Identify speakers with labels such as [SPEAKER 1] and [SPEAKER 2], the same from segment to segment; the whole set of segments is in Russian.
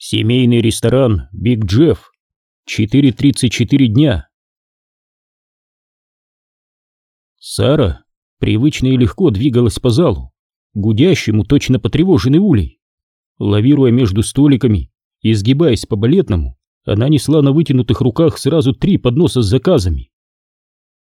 [SPEAKER 1] Семейный ресторан «Биг Джефф». 4.34 дня. Сара привычно и легко двигалась по залу, гудящему, точно потревоженный улей. Лавируя между столиками и сгибаясь по балетному, она несла на вытянутых руках сразу три подноса с заказами.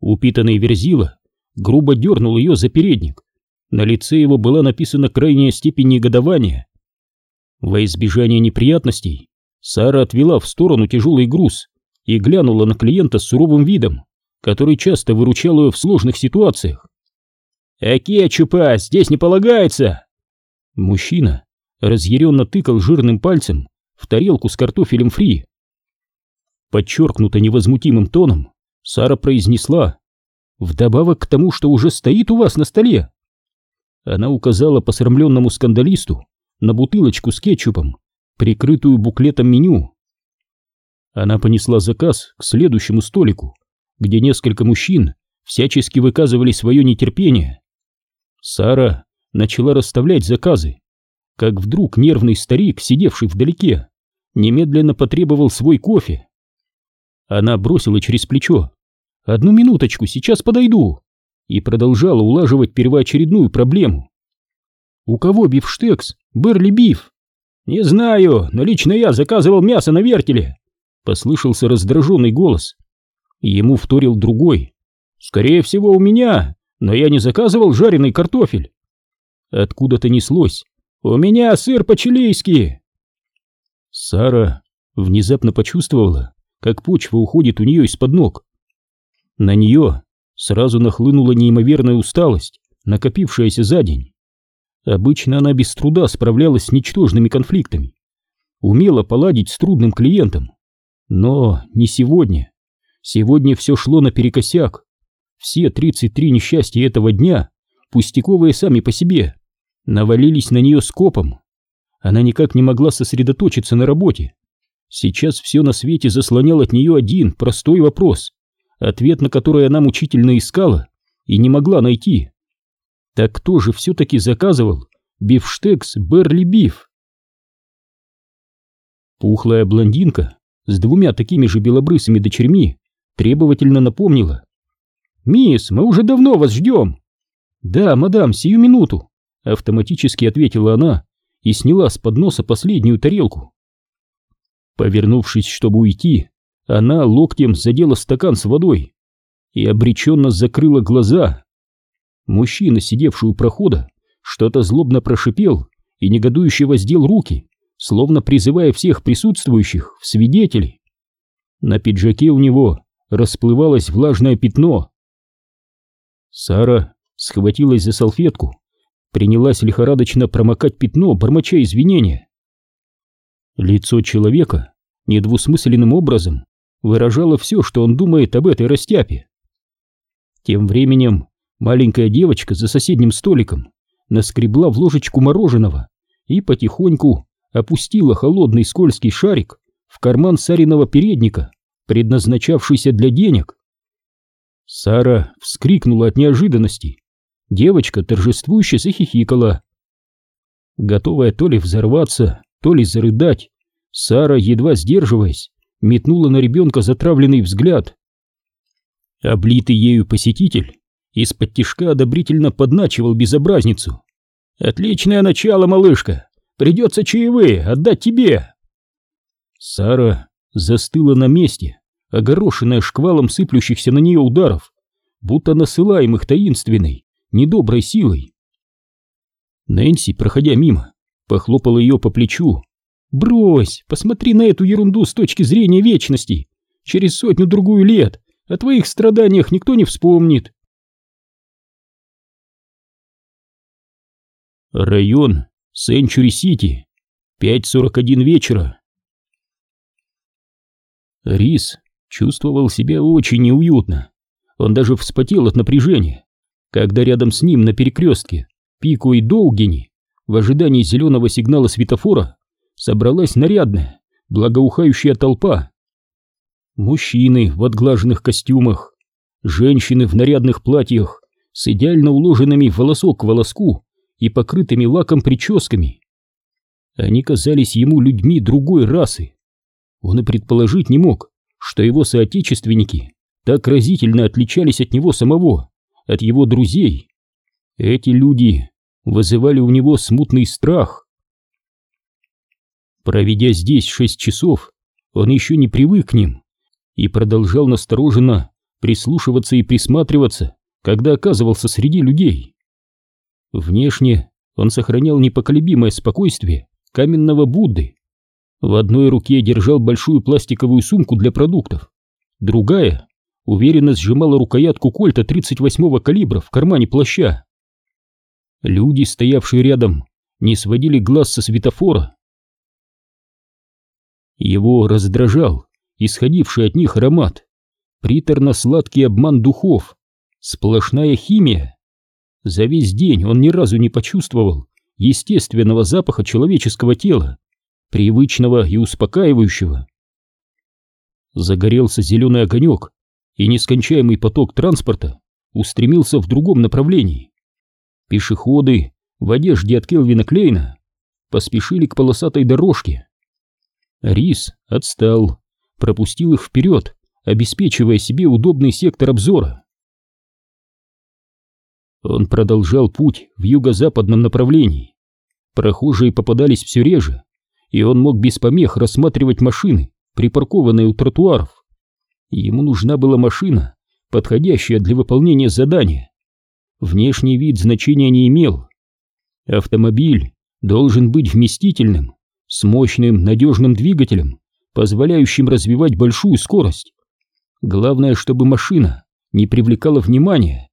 [SPEAKER 1] Упитанный Верзила грубо дернул ее за передник. На лице его была написана крайняя степень негодования. Во избежание неприятностей Сара отвела в сторону тяжелый груз и глянула на клиента с суровым видом, который часто выручал ее в сложных ситуациях. «А кетчупа здесь не полагается!» Мужчина разъяренно тыкал жирным пальцем в тарелку с картофелем фри. Подчеркнуто невозмутимым тоном Сара произнесла «Вдобавок к тому, что уже стоит у вас на столе!» Она указала посрамленному скандалисту на бутылочку с кетчупом, прикрытую буклетом меню. Она понесла заказ к следующему столику, где несколько мужчин всячески выказывали свое нетерпение. Сара начала расставлять заказы, как вдруг нервный старик, сидевший вдалеке, немедленно потребовал свой кофе. Она бросила через плечо. «Одну минуточку, сейчас подойду!» и продолжала улаживать первоочередную проблему. «У кого бифштекс? Берли биф?» «Не знаю, но лично я заказывал мясо на вертеле!» Послышался раздраженный голос. Ему вторил другой. «Скорее всего, у меня, но я не заказывал жареный картофель!» Откуда-то неслось. «У меня сыр по-чилийски!» Сара внезапно почувствовала, как почва уходит у нее из-под ног. На нее сразу нахлынула неимоверная усталость, накопившаяся за день. Обычно она без труда справлялась с ничтожными конфликтами, умела поладить с трудным клиентом. Но не сегодня. Сегодня все шло наперекосяк. Все 33 несчастья этого дня, пустяковые сами по себе, навалились на нее скопом. Она никак не могла сосредоточиться на работе. Сейчас все на свете заслонял от нее один простой вопрос, ответ на который она мучительно искала и не могла найти. Так кто же все-таки заказывал бифштекс Берли Биф? Пухлая блондинка с двумя такими же белобрысыми дочерьми требовательно напомнила. «Мисс, мы уже давно вас ждем!» «Да, мадам, сию минуту!» Автоматически ответила она и сняла с подноса последнюю тарелку. Повернувшись, чтобы уйти, она локтем задела стакан с водой и обреченно закрыла глаза. Мужчина, сидевший у прохода, что-то злобно прошипел и негодующе воздел руки, словно призывая всех присутствующих в свидетели. На пиджаке у него расплывалось влажное пятно. Сара схватилась за салфетку, принялась лихорадочно промокать пятно, бормоча извинения. Лицо человека недвусмысленным образом выражало все, что он думает об этой растяпе. Тем временем Маленькая девочка за соседним столиком наскребла в ложечку мороженого и потихоньку опустила холодный скользкий шарик в карман Сариного передника, предназначавшийся для денег. Сара вскрикнула от неожиданности. Девочка торжествующе захихикала. Готовая то ли взорваться, то ли зарыдать, Сара, едва сдерживаясь, метнула на ребенка затравленный взгляд. Облитый ею посетитель из-под тишка одобрительно подначивал безобразницу. «Отличное начало, малышка! Придется чаевые отдать тебе!» Сара застыла на месте, огорошенная шквалом сыплющихся на нее ударов, будто насылаемых таинственной, недоброй силой. Нэнси, проходя мимо, похлопала ее по плечу. «Брось, посмотри на эту ерунду с точки зрения вечности. Через сотню-другую лет о твоих страданиях никто не вспомнит. Район Сенчури-Сити. 5.41 вечера. Рис чувствовал себя очень неуютно. Он даже вспотел от напряжения, когда рядом с ним на перекрестке Пико и Доугени в ожидании зеленого сигнала светофора собралась нарядная, благоухающая толпа. Мужчины в отглаженных костюмах, женщины в нарядных платьях с идеально уложенными волосок к волоску и покрытыми лаком прическами. Они казались ему людьми другой расы. Он и предположить не мог, что его соотечественники так разительно отличались от него самого, от его друзей. Эти люди вызывали у него смутный страх. Проведя здесь шесть часов, он еще не привык к ним и продолжал настороженно прислушиваться и присматриваться, когда оказывался среди людей. Внешне он сохранял непоколебимое спокойствие каменного Будды. В одной руке держал большую пластиковую сумку для продуктов, другая уверенно сжимала рукоятку кольта 38-го калибра в кармане плаща. Люди, стоявшие рядом, не сводили глаз со светофора. Его раздражал исходивший от них аромат, приторно-сладкий обман духов, сплошная химия. За весь день он ни разу не почувствовал естественного запаха человеческого тела, привычного и успокаивающего. Загорелся зеленый огонек, и нескончаемый поток транспорта устремился в другом направлении. Пешеходы в одежде от Келвина Клейна поспешили к полосатой дорожке. Рис отстал, пропустил их вперед, обеспечивая себе удобный сектор обзора. Он продолжал путь в юго-западном направлении. Прохожие попадались все реже, и он мог без помех рассматривать машины, припаркованные у тротуаров. Ему нужна была машина, подходящая для выполнения задания. Внешний вид значения не имел. Автомобиль должен быть вместительным, с мощным, надежным двигателем, позволяющим развивать большую скорость. Главное, чтобы машина не привлекала внимания.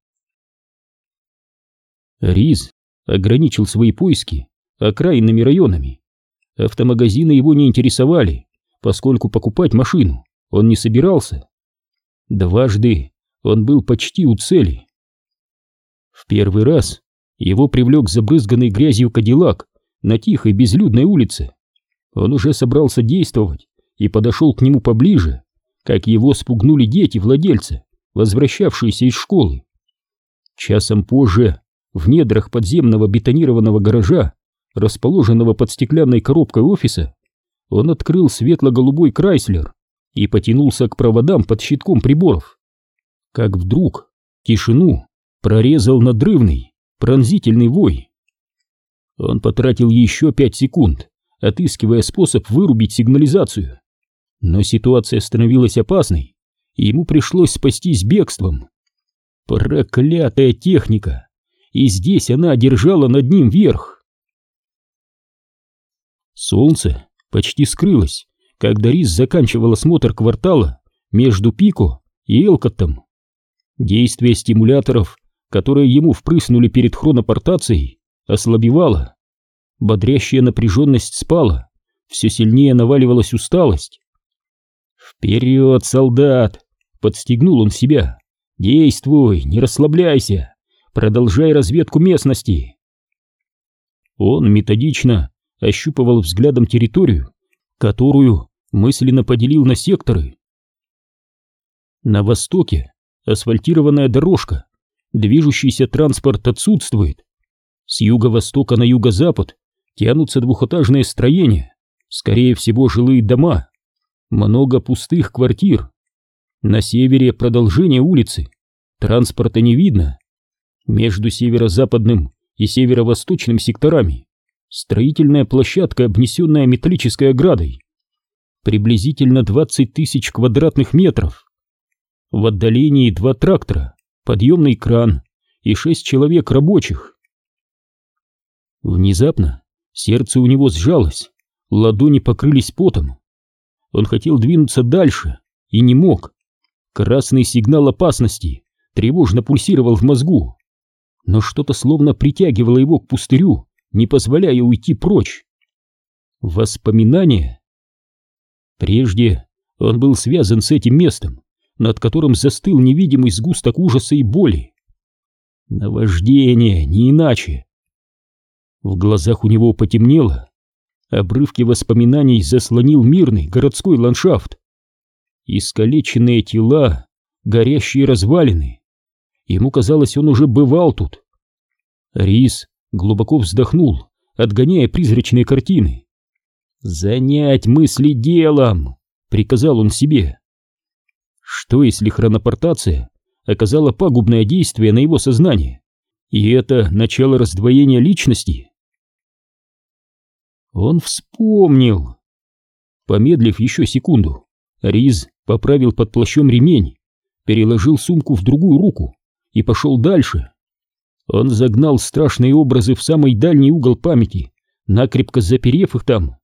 [SPEAKER 1] Риз ограничил свои поиски окраинными районами. Автомагазины его не интересовали, поскольку покупать машину он не собирался. Дважды он был почти у цели. В первый раз его привлек забрызганный грязью кадиллак на тихой безлюдной улице. Он уже собрался действовать и подошел к нему поближе, как его спугнули дети владельца, возвращавшиеся из школы. Часом позже, в недрах подземного бетонированного гаража, расположенного под стеклянной коробкой офиса, он открыл светло-голубой Крайслер и потянулся к проводам под щитком приборов. Как вдруг тишину прорезал надрывный, пронзительный вой. Он потратил еще пять секунд, отыскивая способ вырубить сигнализацию. Но ситуация становилась опасной, и ему пришлось спастись бегством. Проклятая техника! И здесь она одержала над ним верх. Солнце почти скрылось, когда Рис заканчивал осмотр квартала между Пико и Элкоттом. Действие стимуляторов, которые ему впрыснули перед хронопортацией, ослабевало. Бодрящая напряженность спала, все сильнее наваливалась усталость. «Вперед, солдат!» — подстегнул он себя. «Действуй, не расслабляйся, продолжай разведку местности!» Он методично ощупывал взглядом территорию, которую мысленно поделил на секторы. На востоке асфальтированная дорожка, движущийся транспорт отсутствует. С юго-востока на юго-запад тянутся двухэтажные строения, скорее всего жилые дома, много пустых квартир. На севере продолжение улицы, транспорта не видно. Между северо-западным и северо-восточным секторами строительная площадка, обнесенная металлической оградой приблизительно 20 тысяч квадратных метров. В отдалении два трактора, подъемный кран и шесть человек рабочих. Внезапно сердце у него сжалось, ладони покрылись потом. Он хотел двинуться дальше и не мог. Красный сигнал опасности тревожно пульсировал в мозгу, но что-то словно притягивало его к пустырю, не позволяя уйти прочь. Воспоминания Прежде он был связан с этим местом, над которым застыл невидимый сгусток ужаса и боли. Наваждение, не иначе. В глазах у него потемнело. Обрывки воспоминаний заслонил мирный городской ландшафт. Искалеченные тела, горящие развалины. Ему казалось, он уже бывал тут. Рис глубоко вздохнул, отгоняя призрачные картины. «Занять мысли делом!» — приказал он себе. Что если хронопортация оказала пагубное действие на его сознание, и это начало раздвоения личности? Он вспомнил. Помедлив еще секунду, Риз поправил под плащом ремень, переложил сумку в другую руку и пошел дальше. Он загнал страшные образы в самый дальний угол памяти, накрепко заперев их там,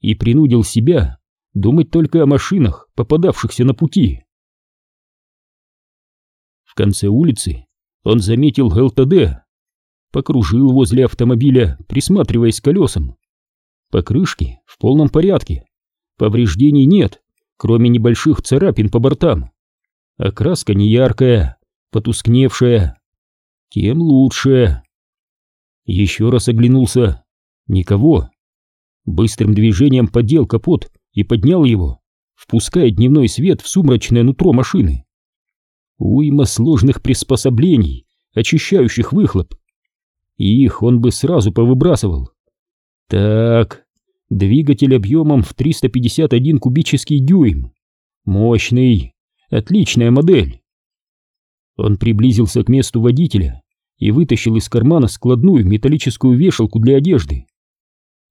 [SPEAKER 1] и принудил себя думать только о машинах, попадавшихся на пути. В конце улицы он заметил ЛТД, покружил возле автомобиля, присматриваясь к колесам. Покрышки в полном порядке, повреждений нет, кроме небольших царапин по бортам. Окраска не яркая, потускневшая. Тем лучше. Еще раз оглянулся. Никого. Быстрым движением поддел капот и поднял его, впуская дневной свет в сумрачное нутро машины. Уйма сложных приспособлений, очищающих выхлоп. Их он бы сразу повыбрасывал. Так, двигатель объемом в 351 кубический дюйм. Мощный, отличная модель. Он приблизился к месту водителя и вытащил из кармана складную металлическую вешалку для одежды.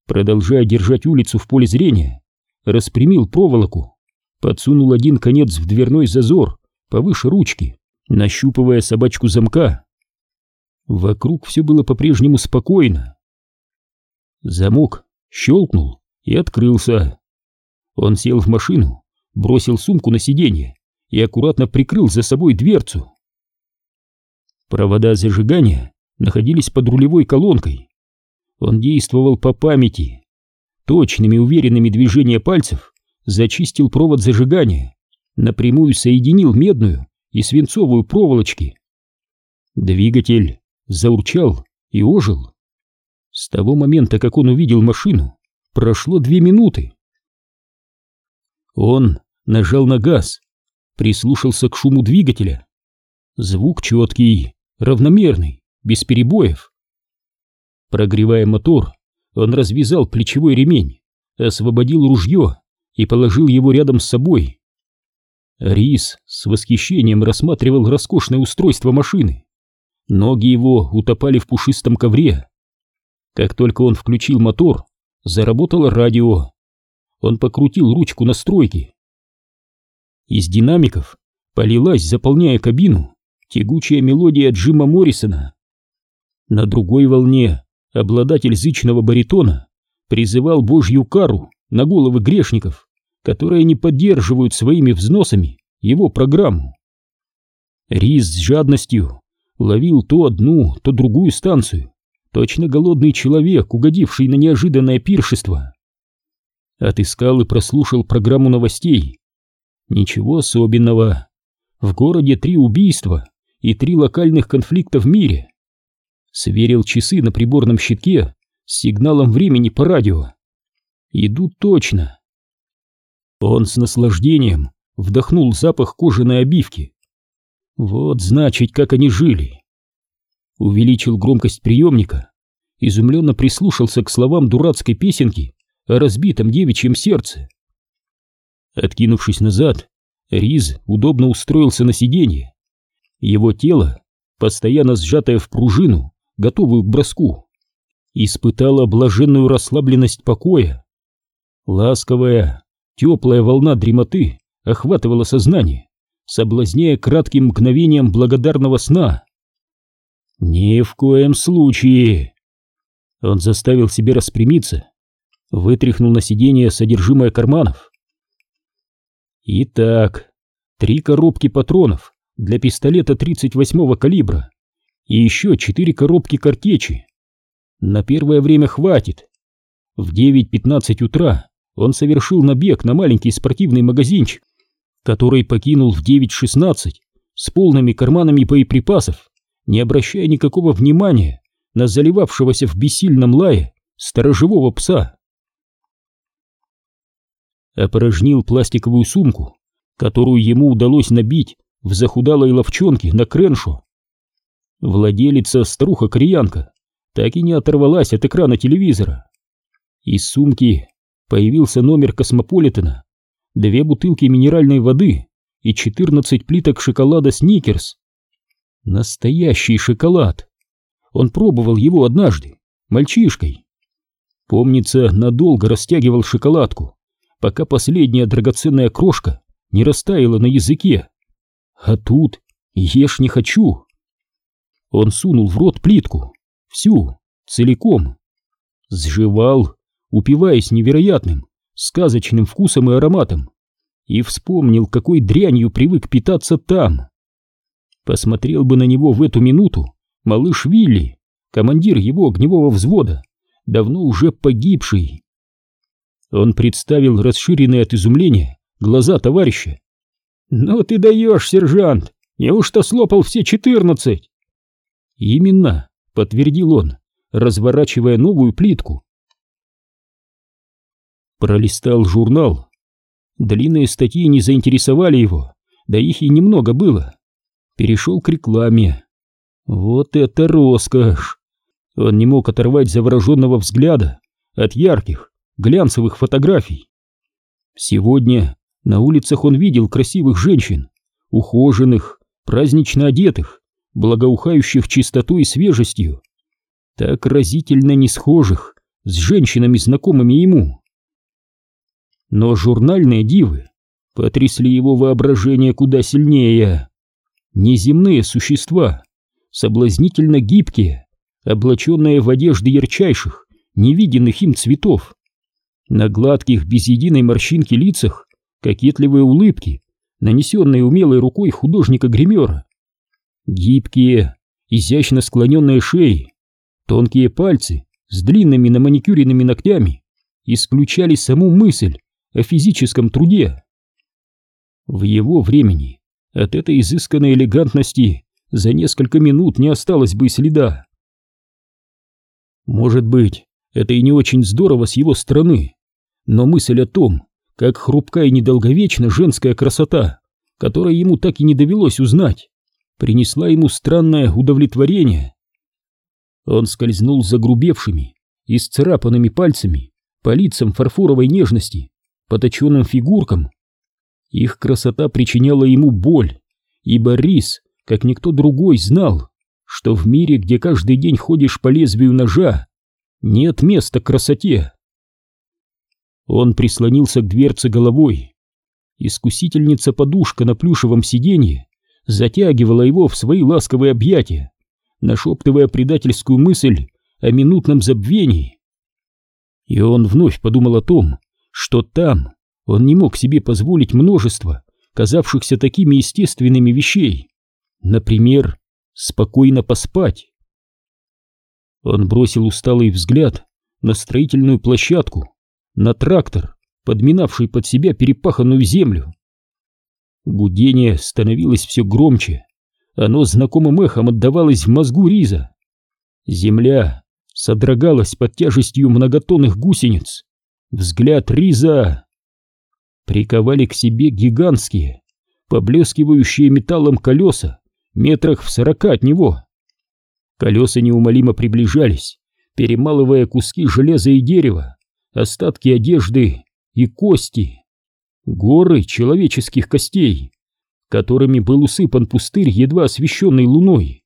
[SPEAKER 1] Продолжая держать улицу в поле зрения, распрямил проволоку, подсунул один конец в дверной зазор повыше ручки, нащупывая собачку замка. Вокруг все было по-прежнему спокойно. Замок щелкнул и открылся. Он сел в машину, бросил сумку на сиденье и аккуратно прикрыл за собой дверцу. Провода зажигания находились под рулевой колонкой. Он действовал по памяти. Точными уверенными движения пальцев зачистил провод зажигания, напрямую соединил медную и свинцовую проволочки. Двигатель заурчал и ожил. С того момента, как он увидел машину, прошло две минуты. Он нажал на газ, прислушался к шуму двигателя. Звук четкий, равномерный, без перебоев. Прогревая мотор, он развязал плечевой ремень, освободил ружье и положил его рядом с собой. Рис с восхищением рассматривал роскошное устройство машины. Ноги его утопали в пушистом ковре. Как только он включил мотор, заработало радио. Он покрутил ручку настройки. Из динамиков полилась, заполняя кабину, тягучая мелодия Джима Моррисона. На другой волне обладатель зычного баритона призывал божью кару на головы грешников, которые не поддерживают своими взносами его программу. Риз с жадностью ловил то одну, то другую станцию, точно голодный человек, угодивший на неожиданное пиршество. Отыскал и прослушал программу новостей. Ничего особенного. В городе три убийства, и три локальных конфликта в мире. Сверил часы на приборном щитке с сигналом времени по радио. Идут точно. Он с наслаждением вдохнул запах кожаной обивки. Вот значит, как они жили. Увеличил громкость приемника, изумленно прислушался к словам дурацкой песенки о разбитом девичьем сердце. Откинувшись назад, Риз удобно устроился на сиденье его тело, постоянно сжатое в пружину, готовую к броску, испытало блаженную расслабленность покоя. Ласковая, теплая волна дремоты охватывала сознание, соблазняя кратким мгновением благодарного сна. Ни в коем случае. Он заставил себя распрямиться, вытряхнул на сиденье содержимое карманов. Итак, три коробки патронов для пистолета 38-го калибра и еще четыре коробки картечи. На первое время хватит. В 9.15 утра он совершил набег на маленький спортивный магазинчик, который покинул в 9.16 с полными карманами боеприпасов, не обращая никакого внимания на заливавшегося в бессильном лае сторожевого пса. Опорожнил пластиковую сумку, которую ему удалось набить в захудалой ловчонке на Креншу. Владелица, старуха-кореянка, так и не оторвалась от экрана телевизора. Из сумки появился номер Космополитена, две бутылки минеральной воды и 14 плиток шоколада Сникерс. Настоящий шоколад. Он пробовал его однажды, мальчишкой. Помнится, надолго растягивал шоколадку, пока последняя драгоценная крошка не растаяла на языке. А тут ешь не хочу. Он сунул в рот плитку, всю, целиком. Сживал, упиваясь невероятным, сказочным вкусом и ароматом, и вспомнил, какой дрянью привык питаться там. Посмотрел бы на него в эту минуту малыш Вилли, командир его огневого взвода, давно уже погибший. Он представил расширенные от изумления глаза товарища. «Ну ты даешь, сержант! Неужто слопал все четырнадцать?» «Именно», — подтвердил он, разворачивая новую плитку. Пролистал журнал. Длинные статьи не заинтересовали его, да их и немного было. Перешел к рекламе. Вот это роскошь! Он не мог оторвать завороженного взгляда от ярких, глянцевых фотографий. Сегодня на улицах он видел красивых женщин, ухоженных, празднично одетых, благоухающих чистотой и свежестью, так разительно не схожих с женщинами, знакомыми ему. Но журнальные дивы потрясли его воображение куда сильнее. Неземные существа, соблазнительно гибкие, облаченные в одежды ярчайших, невиденных им цветов. На гладких, без единой морщинки лицах кокетливые улыбки, нанесенные умелой рукой художника-гримера. Гибкие, изящно склоненные шеи, тонкие пальцы с длинными наманикюренными ногтями исключали саму мысль о физическом труде. В его времени от этой изысканной элегантности за несколько минут не осталось бы следа. Может быть, это и не очень здорово с его стороны, но мысль о том, как хрупка и недолговечна женская красота, которой ему так и не довелось узнать, принесла ему странное удовлетворение. Он скользнул загрубевшими и сцарапанными пальцами по лицам фарфоровой нежности, по точенным фигуркам. Их красота причиняла ему боль, ибо Рис, как никто другой, знал, что в мире, где каждый день ходишь по лезвию ножа, нет места красоте. Он прислонился к дверце головой. Искусительница-подушка на плюшевом сиденье затягивала его в свои ласковые объятия, нашептывая предательскую мысль о минутном забвении. И он вновь подумал о том, что там он не мог себе позволить множество казавшихся такими естественными вещей. Например, спокойно поспать. Он бросил усталый взгляд на строительную площадку, на трактор, подминавший под себя перепаханную землю. Гудение становилось все громче, оно знакомым эхом отдавалось в мозгу Риза. Земля содрогалась под тяжестью многотонных гусениц. Взгляд Риза приковали к себе гигантские, поблескивающие металлом колеса метрах в сорока от него. Колеса неумолимо приближались, перемалывая куски железа и дерева, остатки одежды и кости, горы человеческих костей, которыми был усыпан пустырь, едва освещенный луной.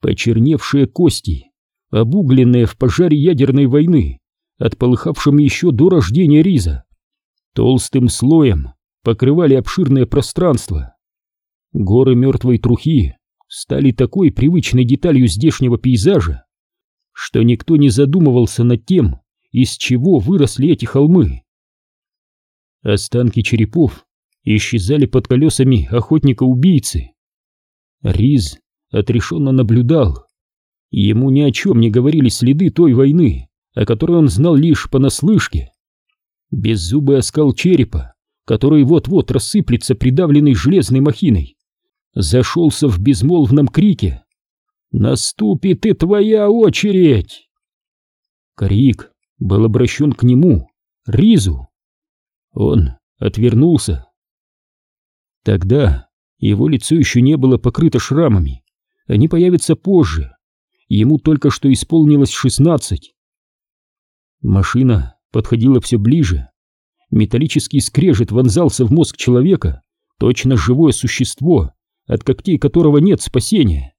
[SPEAKER 1] Почерневшие кости, обугленные в пожаре ядерной войны, отполыхавшем еще до рождения Риза, толстым слоем покрывали обширное пространство. Горы мертвой трухи стали такой привычной деталью здешнего пейзажа, что никто не задумывался над тем, из чего выросли эти холмы. Останки черепов исчезали под колесами охотника-убийцы. Риз отрешенно наблюдал. Ему ни о чем не говорили следы той войны, о которой он знал лишь понаслышке. Беззубый оскал черепа, который вот-вот рассыплется придавленной железной махиной, зашелся в безмолвном крике. «Наступит и твоя очередь!» Крик был обращен к нему, Ризу. Он отвернулся. Тогда его лицо еще не было покрыто шрамами. Они появятся позже. Ему только что исполнилось шестнадцать. Машина подходила все ближе. Металлический скрежет вонзался в мозг человека, точно живое существо, от когтей которого нет спасения.